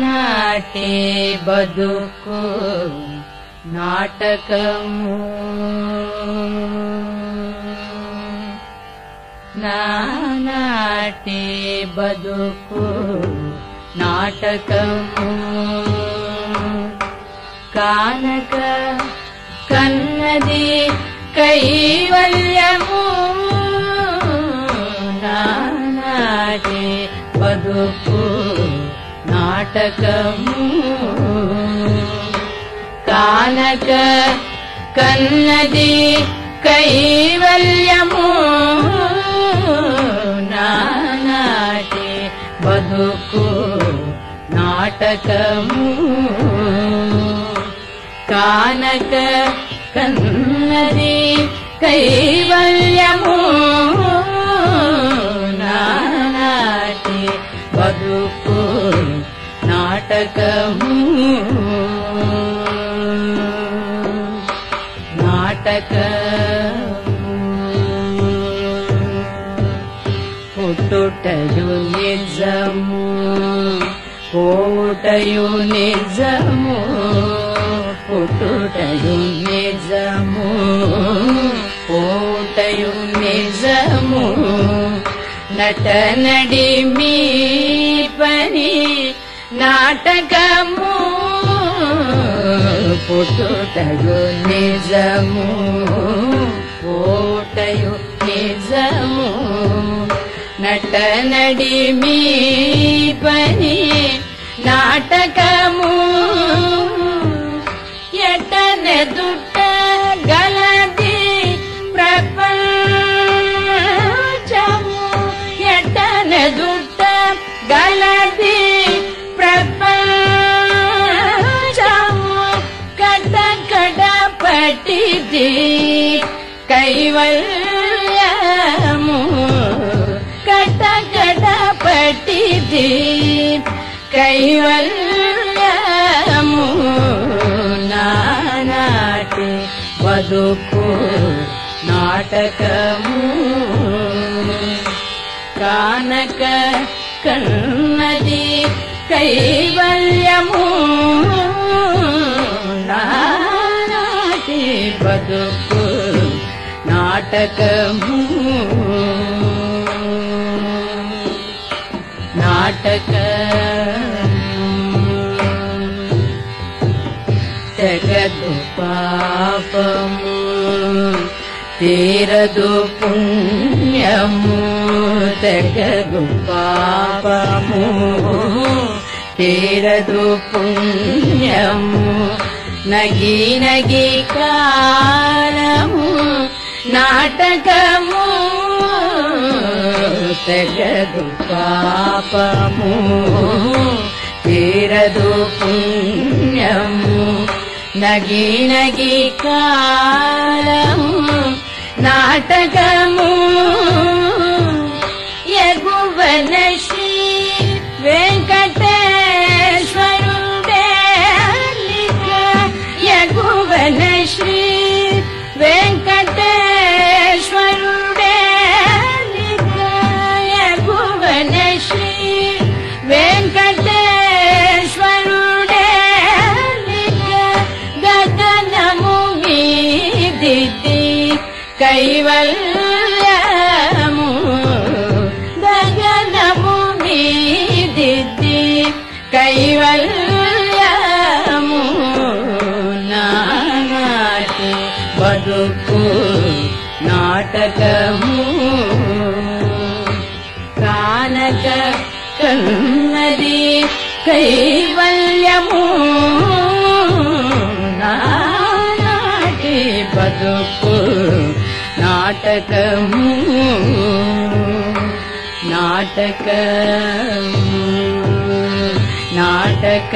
नाटे बदुको नाटकमु। नाटे बदुको नाटकमु। कानक कन्नदी कैवल्यमु। नाटे बदुको नाटकमु। कानक कन्नदी कैवल्यमु। नाटे बदुकु నాటకము. కానక కన్నది కైవల్యము. నాటి బతుకు నాటకము. నాటక పుట్టుటయు నిజము. పోటయు నిజము పుట్టుటయు నిజము పోటయు నిజము. నటనడి మీ పని నాటకము పుట్టుటయు నిజము పోటయు నిజము. నటనడి మీ పని నాటకము ఎటనెదుట గలది ప్రపంచము ఎటనెదుట గలది ప్రపంచము కట కడ పటిది కైవల్యము కట కడ పటిది कैवल्यमुनाटे नटि नाटकमु कानक कनकी कैवल्यमु नाटे वदुकु नाटकमू नाटक। नाटकु पापमु तेरपुण्यम् तगोपामो नगी नगी कालमु नाटकमु జగదు పాపము తీరదు పుణ్యము. నగి నగి కాలము నాటకము. ఎగువన శ్రీ వెంకటేశ్వరుడే ఎగువన శ్రీ कैवल्यमु गजनमुहि दिति कैवल्यमु गजनमुहि बदुकु नाटकमु पदुकु कन्नदे कैवल्यमु नाटे बदुकु नाटकमु नाटक नाटक